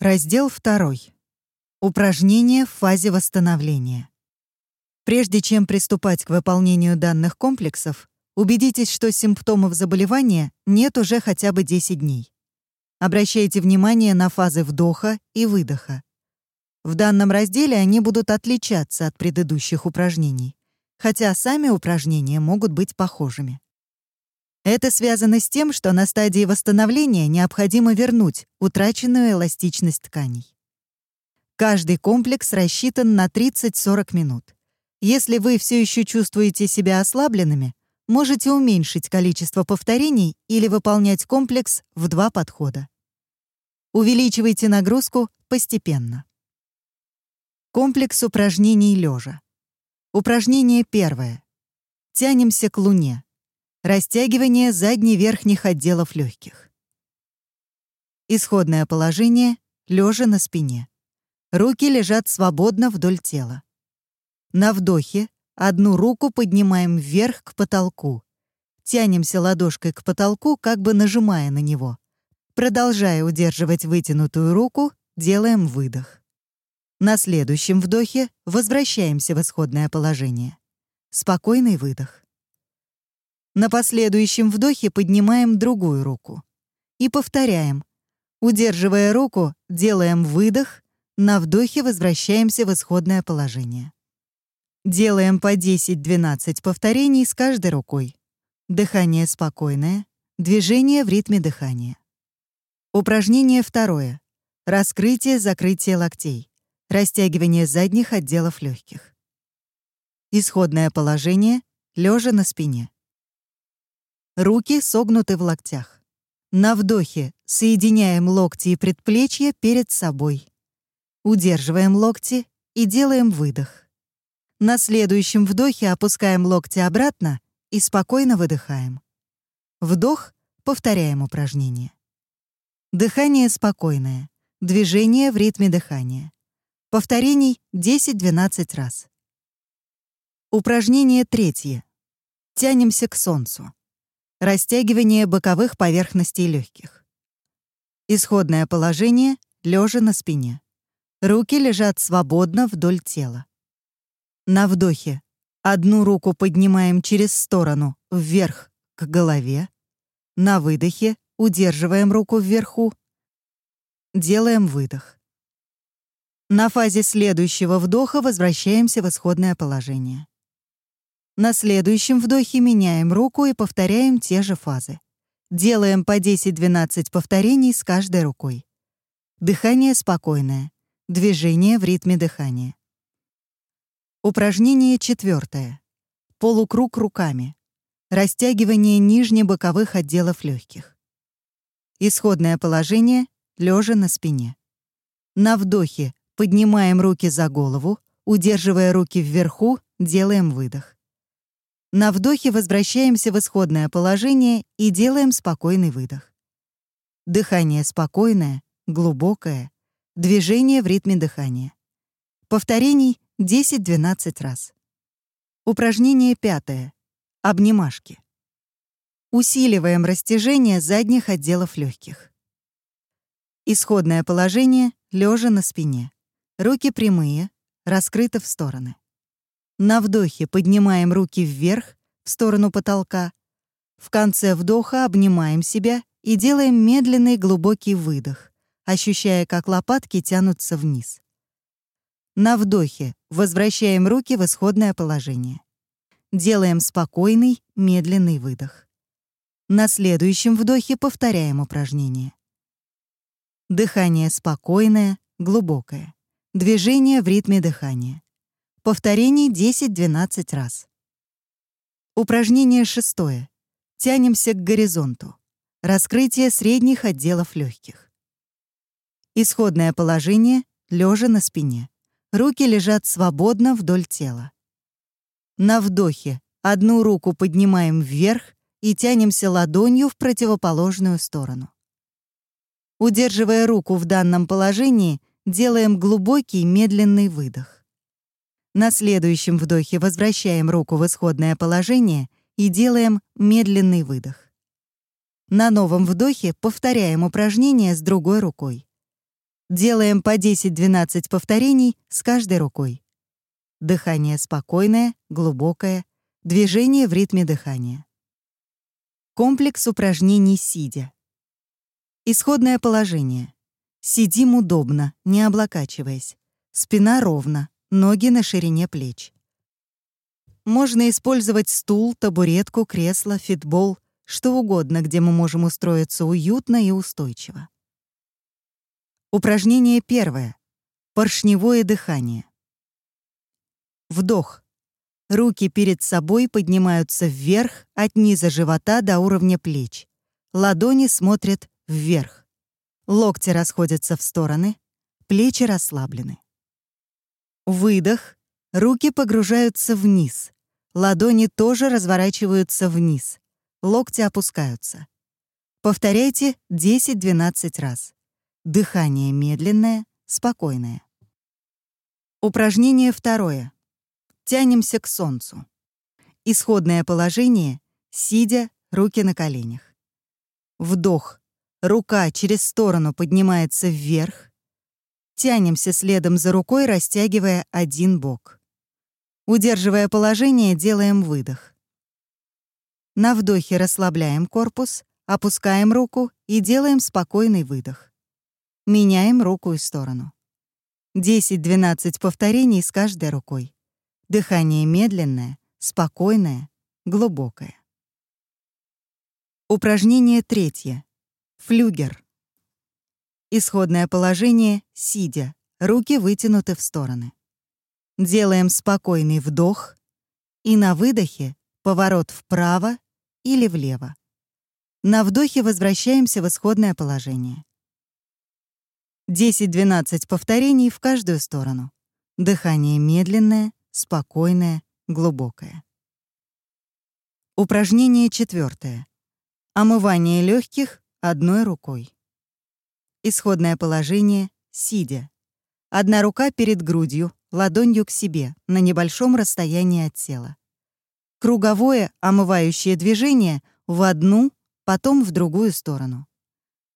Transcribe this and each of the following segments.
Раздел 2. Упражнения в фазе восстановления. Прежде чем приступать к выполнению данных комплексов, убедитесь, что симптомов заболевания нет уже хотя бы 10 дней. Обращайте внимание на фазы вдоха и выдоха. В данном разделе они будут отличаться от предыдущих упражнений, хотя сами упражнения могут быть похожими. Это связано с тем, что на стадии восстановления необходимо вернуть утраченную эластичность тканей. Каждый комплекс рассчитан на 30-40 минут. Если вы все еще чувствуете себя ослабленными, можете уменьшить количество повторений или выполнять комплекс в два подхода. Увеличивайте нагрузку постепенно. Комплекс упражнений лежа. Упражнение первое. Тянемся к луне. Растягивание задне-верхних отделов легких. Исходное положение — лежа на спине. Руки лежат свободно вдоль тела. На вдохе одну руку поднимаем вверх к потолку. Тянемся ладошкой к потолку, как бы нажимая на него. Продолжая удерживать вытянутую руку, делаем выдох. На следующем вдохе возвращаемся в исходное положение. Спокойный выдох. На последующем вдохе поднимаем другую руку. И повторяем. Удерживая руку, делаем выдох, на вдохе возвращаемся в исходное положение. Делаем по 10-12 повторений с каждой рукой. Дыхание спокойное, движение в ритме дыхания. Упражнение второе. Раскрытие-закрытие локтей. Растягивание задних отделов легких. Исходное положение — лежа на спине. Руки согнуты в локтях. На вдохе соединяем локти и предплечья перед собой. Удерживаем локти и делаем выдох. На следующем вдохе опускаем локти обратно и спокойно выдыхаем. Вдох, повторяем упражнение. Дыхание спокойное, движение в ритме дыхания. Повторений 10-12 раз. Упражнение третье. Тянемся к солнцу. Растягивание боковых поверхностей легких. Исходное положение — лежа на спине. Руки лежат свободно вдоль тела. На вдохе одну руку поднимаем через сторону, вверх, к голове. На выдохе удерживаем руку вверху. Делаем выдох. На фазе следующего вдоха возвращаемся в исходное положение. На следующем вдохе меняем руку и повторяем те же фазы. Делаем по 10-12 повторений с каждой рукой. Дыхание спокойное. Движение в ритме дыхания. Упражнение четвертое. Полукруг руками. Растягивание нижнебоковых отделов легких. Исходное положение — лежа на спине. На вдохе поднимаем руки за голову, удерживая руки вверху, делаем выдох. На вдохе возвращаемся в исходное положение и делаем спокойный выдох. Дыхание спокойное, глубокое, движение в ритме дыхания. Повторений 10-12 раз. Упражнение пятое. Обнимашки. Усиливаем растяжение задних отделов легких. Исходное положение — лежа на спине. Руки прямые, раскрыты в стороны. На вдохе поднимаем руки вверх, в сторону потолка. В конце вдоха обнимаем себя и делаем медленный глубокий выдох, ощущая, как лопатки тянутся вниз. На вдохе возвращаем руки в исходное положение. Делаем спокойный, медленный выдох. На следующем вдохе повторяем упражнение. Дыхание спокойное, глубокое. Движение в ритме дыхания. Повторений 10-12 раз. Упражнение шестое. Тянемся к горизонту. Раскрытие средних отделов легких. Исходное положение — лежа на спине. Руки лежат свободно вдоль тела. На вдохе одну руку поднимаем вверх и тянемся ладонью в противоположную сторону. Удерживая руку в данном положении, делаем глубокий медленный выдох. На следующем вдохе возвращаем руку в исходное положение и делаем медленный выдох. На новом вдохе повторяем упражнение с другой рукой. Делаем по 10-12 повторений с каждой рукой. Дыхание спокойное, глубокое, движение в ритме дыхания. Комплекс упражнений сидя. Исходное положение. Сидим удобно, не облокачиваясь. Спина ровно, ноги на ширине плеч. Можно использовать стул, табуретку, кресло, фитбол, что угодно, где мы можем устроиться уютно и устойчиво. Упражнение первое. Поршневое дыхание. Вдох. Руки перед собой поднимаются вверх от низа живота до уровня плеч. Ладони смотрят вверх. Локти расходятся в стороны, плечи расслаблены. Выдох. Руки погружаются вниз. Ладони тоже разворачиваются вниз. Локти опускаются. Повторяйте 10-12 раз. Дыхание медленное, спокойное. Упражнение второе. Тянемся к солнцу. Исходное положение — сидя, руки на коленях. Вдох. Рука через сторону поднимается вверх. Тянемся следом за рукой, растягивая один бок. Удерживая положение, делаем выдох. На вдохе расслабляем корпус, опускаем руку и делаем спокойный выдох. Меняем руку и сторону. 10-12 повторений с каждой рукой. Дыхание медленное, спокойное, глубокое. Упражнение третье. Флюгер. Исходное положение — сидя, руки вытянуты в стороны. Делаем спокойный вдох и на выдохе поворот вправо или влево. На вдохе возвращаемся в исходное положение. 10-12 повторений в каждую сторону. Дыхание медленное, спокойное, глубокое. Упражнение четвертое. Омывание легких одной рукой. Исходное положение — сидя. Одна рука перед грудью, ладонью к себе, на небольшом расстоянии от тела. Круговое омывающее движение в одну, потом в другую сторону.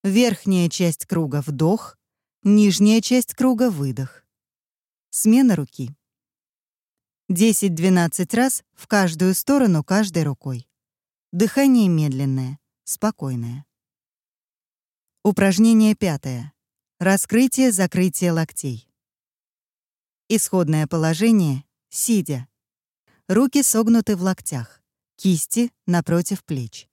Верхняя часть круга — вдох, нижняя часть круга — выдох. Смена руки. 10-12 раз в каждую сторону каждой рукой. Дыхание медленное, спокойное. Упражнение пятое. Раскрытие-закрытие локтей. Исходное положение — сидя. Руки согнуты в локтях, кисти напротив плеч.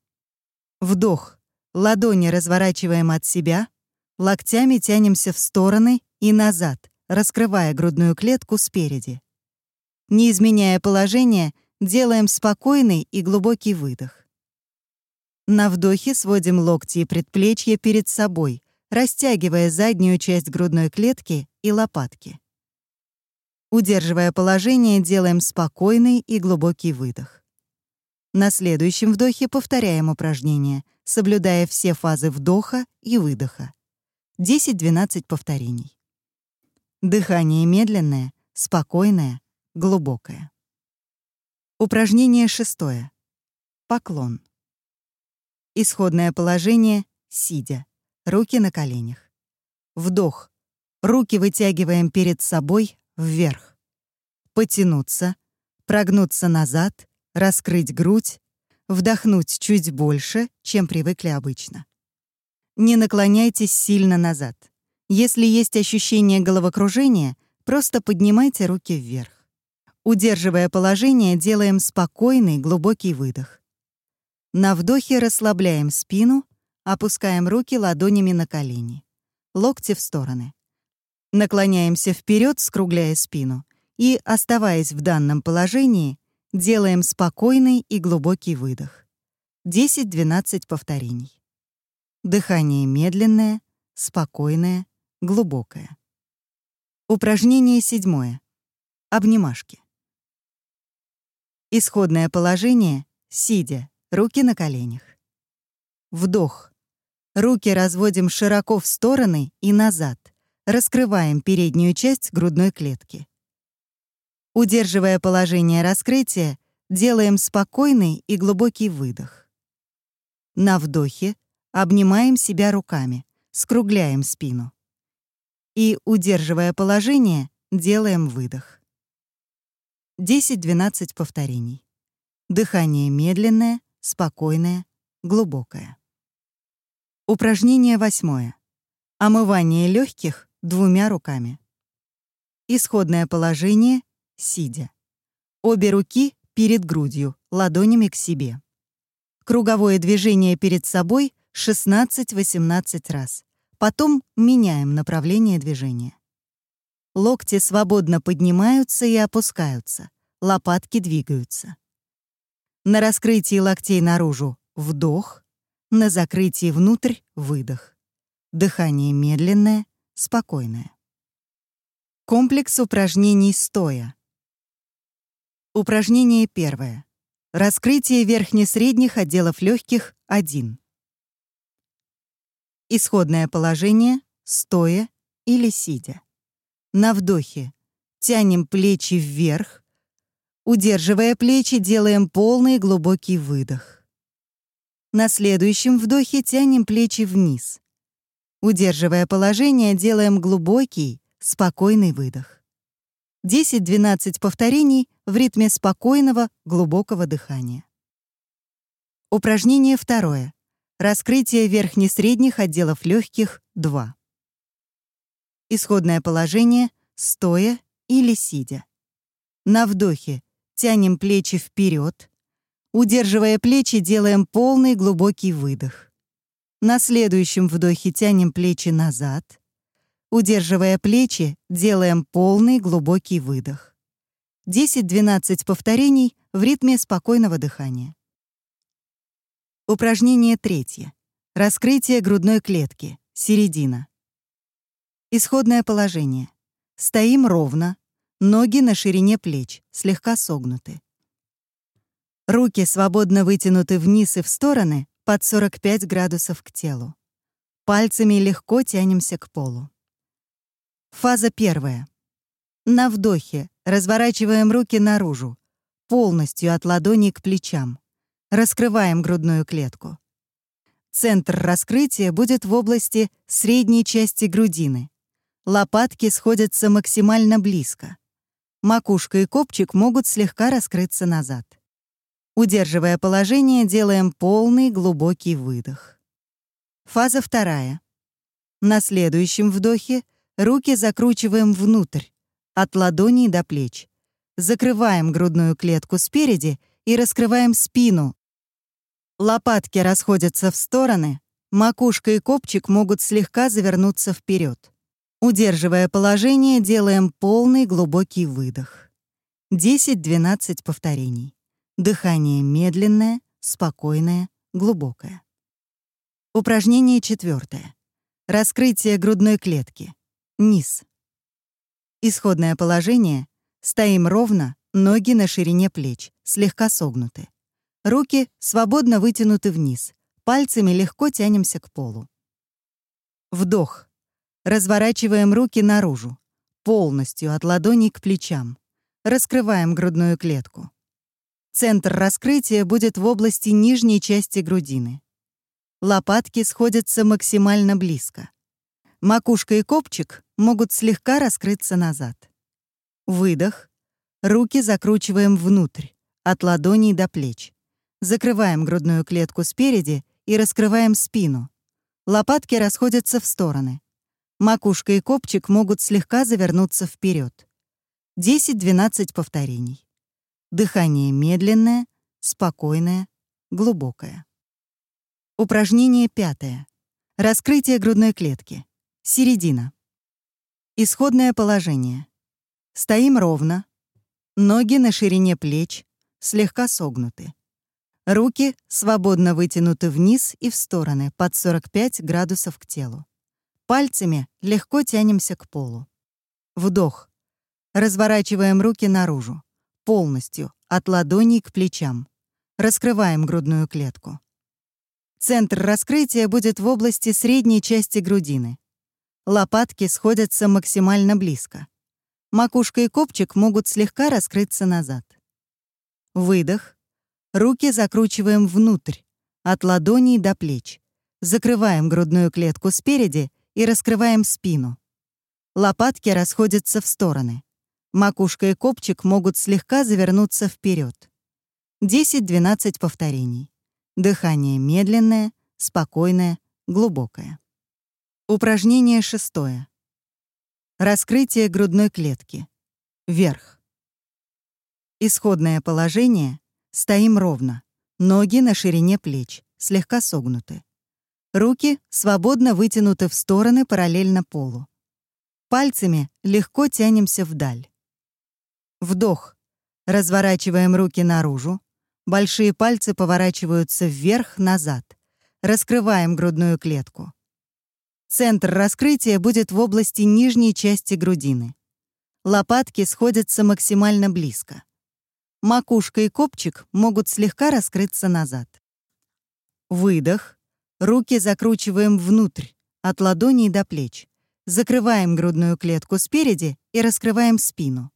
Вдох. Ладони разворачиваем от себя, локтями тянемся в стороны и назад, раскрывая грудную клетку спереди. Не изменяя положение, делаем спокойный и глубокий выдох. На вдохе сводим локти и предплечья перед собой, растягивая заднюю часть грудной клетки и лопатки. Удерживая положение, делаем спокойный и глубокий выдох. На следующем вдохе повторяем упражнение, соблюдая все фазы вдоха и выдоха. 10-12 повторений. Дыхание медленное, спокойное, глубокое. Упражнение шестое. Поклон. Исходное положение — сидя, руки на коленях. Вдох. Руки вытягиваем перед собой вверх. Потянуться, прогнуться назад, раскрыть грудь, вдохнуть чуть больше, чем привыкли обычно. Не наклоняйтесь сильно назад. Если есть ощущение головокружения, просто поднимайте руки вверх. Удерживая положение, делаем спокойный глубокий выдох. На вдохе расслабляем спину, опускаем руки ладонями на колени. Локти в стороны. Наклоняемся вперед, скругляя спину, и, оставаясь в данном положении, делаем спокойный и глубокий выдох. 10-12 повторений. Дыхание медленное, спокойное, глубокое. Упражнение седьмое. Обнимашки. Исходное положение — сидя, руки на коленях. Вдох. Руки разводим широко в стороны и назад. Раскрываем переднюю часть грудной клетки. Удерживая положение раскрытия, делаем спокойный и глубокий выдох. На вдохе обнимаем себя руками, скругляем спину. И, удерживая положение, делаем выдох. 10-12 повторений. Дыхание медленное, спокойное, глубокое. Упражнение восьмое. Омывание легких двумя руками. Исходное положение — сидя. Обе руки перед грудью, ладонями к себе. Круговое движение перед собой 16-18 раз. Потом меняем направление движения. Локти свободно поднимаются и опускаются, лопатки двигаются. На раскрытии локтей наружу — вдох, на закрытии внутрь — выдох. Дыхание медленное, спокойное. Комплекс упражнений стоя. Упражнение первое. Раскрытие верхне-средних отделов легких 1. Исходное положение — стоя или сидя. На вдохе тянем плечи вверх, Удерживая плечи, делаем полный глубокий выдох. На следующем вдохе тянем плечи вниз. Удерживая положение, делаем глубокий, спокойный выдох. 10-12 повторений в ритме спокойного, глубокого дыхания. Упражнение второе. Раскрытие верхне-средних отделов легких 2. Исходное положение — стоя или сидя. На вдохе Тянем плечи вперед. Удерживая плечи, делаем полный глубокий выдох. На следующем вдохе тянем плечи назад. Удерживая плечи, делаем полный глубокий выдох. 10-12 повторений в ритме спокойного дыхания. Упражнение третье. Раскрытие грудной клетки. Середина. Исходное положение. Стоим ровно, Ноги на ширине плеч, слегка согнуты. Руки свободно вытянуты вниз и в стороны под 45 градусов к телу. Пальцами легко тянемся к полу. Фаза первая. На вдохе разворачиваем руки наружу, полностью от ладоней к плечам. Раскрываем грудную клетку. Центр раскрытия будет в области средней части грудины. Лопатки сходятся максимально близко. Макушка и копчик могут слегка раскрыться назад. Удерживая положение, делаем полный глубокий выдох. Фаза вторая. На следующем вдохе руки закручиваем внутрь, от ладоней до плеч. Закрываем грудную клетку спереди и раскрываем спину. Лопатки расходятся в стороны, макушка и копчик могут слегка завернуться вперед. Удерживая положение, делаем полный глубокий выдох. 10-12 повторений. Дыхание медленное, спокойное, глубокое. Упражнение четвертое. Раскрытие грудной клетки. Низ. Исходное положение. Стоим ровно, ноги на ширине плеч, слегка согнуты. Руки свободно вытянуты вниз, пальцами легко тянемся к полу. Вдох. Разворачиваем руки наружу, полностью от ладоней к плечам. Раскрываем грудную клетку. Центр раскрытия будет в области нижней части грудины. Лопатки сходятся максимально близко. Макушка и копчик могут слегка раскрыться назад. Выдох. Руки закручиваем внутрь, от ладоней до плеч. Закрываем грудную клетку спереди и раскрываем спину. Лопатки расходятся в стороны. Макушка и копчик могут слегка завернуться вперед. 10-12 повторений. Дыхание медленное, спокойное, глубокое. Упражнение пятое. Раскрытие грудной клетки. Середина. Исходное положение. Стоим ровно. Ноги на ширине плеч, слегка согнуты. Руки свободно вытянуты вниз и в стороны под 45 градусов к телу. Пальцами легко тянемся к полу. Вдох. Разворачиваем руки наружу. Полностью, от ладоней к плечам. Раскрываем грудную клетку. Центр раскрытия будет в области средней части грудины. Лопатки сходятся максимально близко. Макушка и копчик могут слегка раскрыться назад. Выдох. Руки закручиваем внутрь, от ладоней до плеч. Закрываем грудную клетку спереди и раскрываем спину. Лопатки расходятся в стороны. Макушка и копчик могут слегка завернуться вперед. 10-12 повторений. Дыхание медленное, спокойное, глубокое. Упражнение шестое. Раскрытие грудной клетки. Вверх. Исходное положение. Стоим ровно. Ноги на ширине плеч, слегка согнуты. Руки свободно вытянуты в стороны параллельно полу. Пальцами легко тянемся вдаль. Вдох. Разворачиваем руки наружу. Большие пальцы поворачиваются вверх-назад. Раскрываем грудную клетку. Центр раскрытия будет в области нижней части грудины. Лопатки сходятся максимально близко. Макушка и копчик могут слегка раскрыться назад. Выдох. Руки закручиваем внутрь, от ладоней до плеч. Закрываем грудную клетку спереди и раскрываем спину.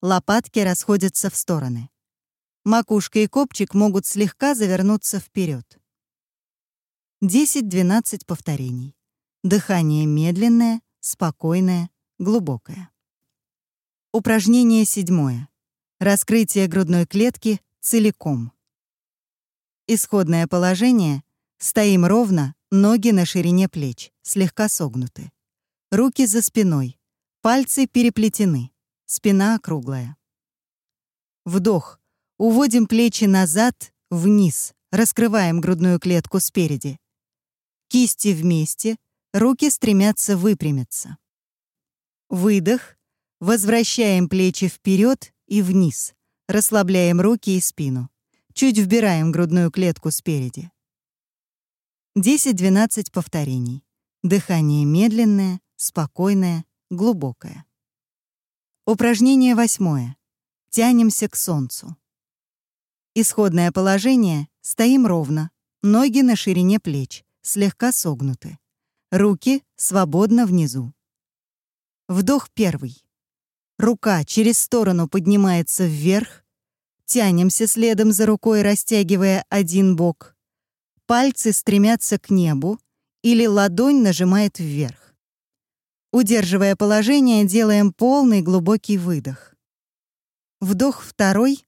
Лопатки расходятся в стороны. Макушка и копчик могут слегка завернуться вперед. 10-12 повторений. Дыхание медленное, спокойное, глубокое. Упражнение седьмое. Раскрытие грудной клетки целиком. Исходное положение Стоим ровно, ноги на ширине плеч, слегка согнуты. Руки за спиной, пальцы переплетены, спина округлая. Вдох. Уводим плечи назад, вниз, раскрываем грудную клетку спереди. Кисти вместе, руки стремятся выпрямиться. Выдох. Возвращаем плечи вперед и вниз, расслабляем руки и спину. Чуть вбираем грудную клетку спереди. 10-12 повторений. Дыхание медленное, спокойное, глубокое. Упражнение восьмое. Тянемся к солнцу. Исходное положение — стоим ровно, ноги на ширине плеч, слегка согнуты. Руки свободно внизу. Вдох первый. Рука через сторону поднимается вверх. Тянемся следом за рукой, растягивая один бок — пальцы стремятся к небу или ладонь нажимает вверх. Удерживая положение, делаем полный глубокий выдох. Вдох второй,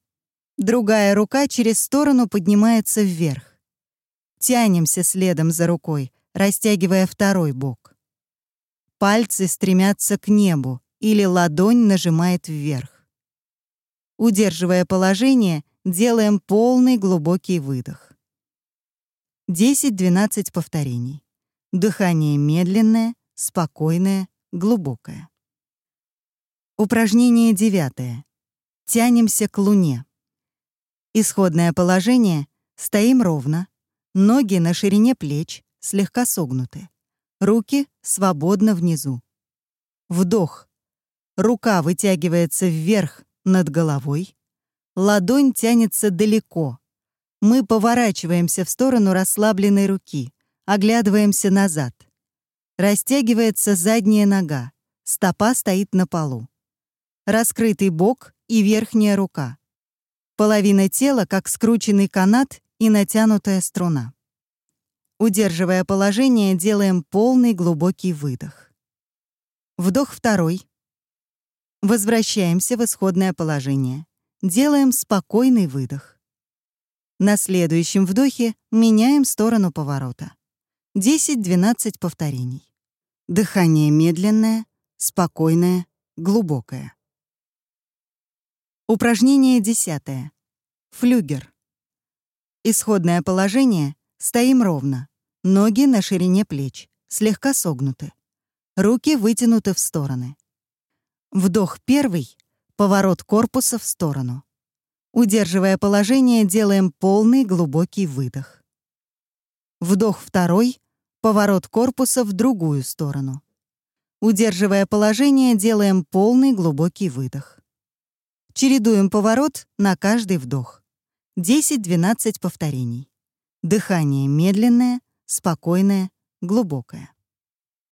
другая рука через сторону поднимается вверх. Тянемся следом за рукой, растягивая второй бок. Пальцы стремятся к небу или ладонь нажимает вверх. Удерживая положение, делаем полный глубокий выдох. 10-12 повторений. Дыхание медленное, спокойное, глубокое. Упражнение девятое. Тянемся к луне. Исходное положение — стоим ровно, ноги на ширине плеч, слегка согнуты, руки свободно внизу. Вдох. Рука вытягивается вверх над головой, ладонь тянется далеко, мы поворачиваемся в сторону расслабленной руки, оглядываемся назад. Растягивается задняя нога, стопа стоит на полу. Раскрытый бок и верхняя рука. Половина тела, как скрученный канат и натянутая струна. Удерживая положение, делаем полный глубокий выдох. Вдох второй. Возвращаемся в исходное положение. Делаем спокойный выдох. На следующем вдохе меняем сторону поворота. 10-12 повторений. Дыхание медленное, спокойное, глубокое. Упражнение десятое. Флюгер. Исходное положение — стоим ровно. Ноги на ширине плеч, слегка согнуты. Руки вытянуты в стороны. Вдох первый, поворот корпуса в сторону. Удерживая положение, делаем полный глубокий выдох. Вдох второй, поворот корпуса в другую сторону. Удерживая положение, делаем полный глубокий выдох. Чередуем поворот на каждый вдох. 10-12 повторений. Дыхание медленное, спокойное, глубокое.